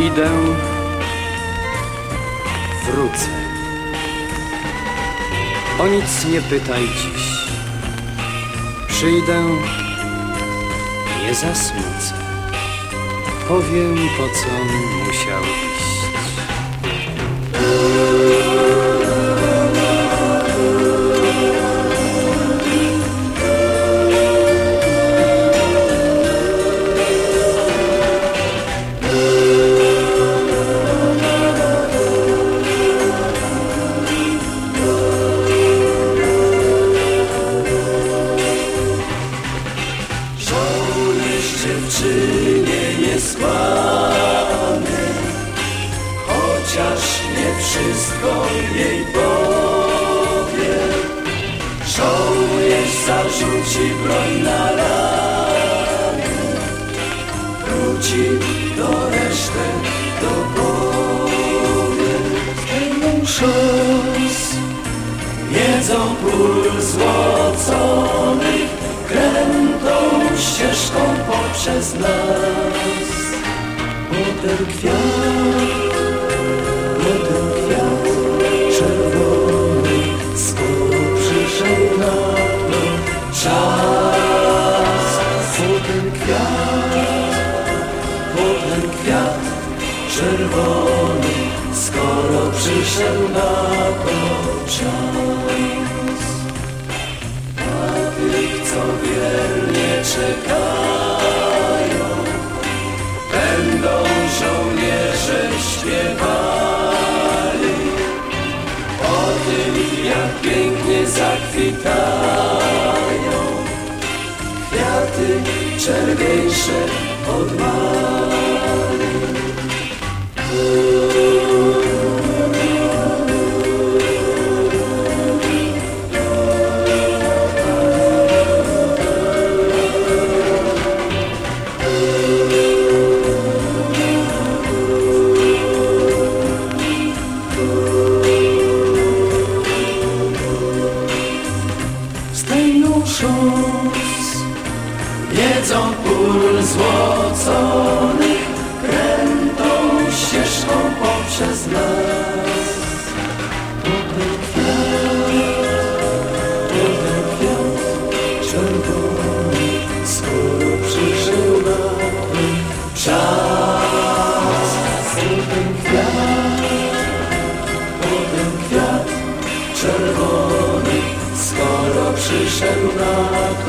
Idę, wrócę. O nic nie pytaj dziś. Przyjdę, nie zasmucę. Powiem, po co musiał iść. Zarzuci broń na ramię, wróci do reszty do powie. Ten szos, wiedzą pól złoconych, krętą ścieżką poprzez nas. Potem kwiat, czerwony, skoro przyszedł na to czas. A tych, co wiernie czekają, będą żołnierze śpiewali o tym, jak pięknie zakwitają kwiaty czerwieńsze od mali. Szos Wiedzą pól złoconych czerwony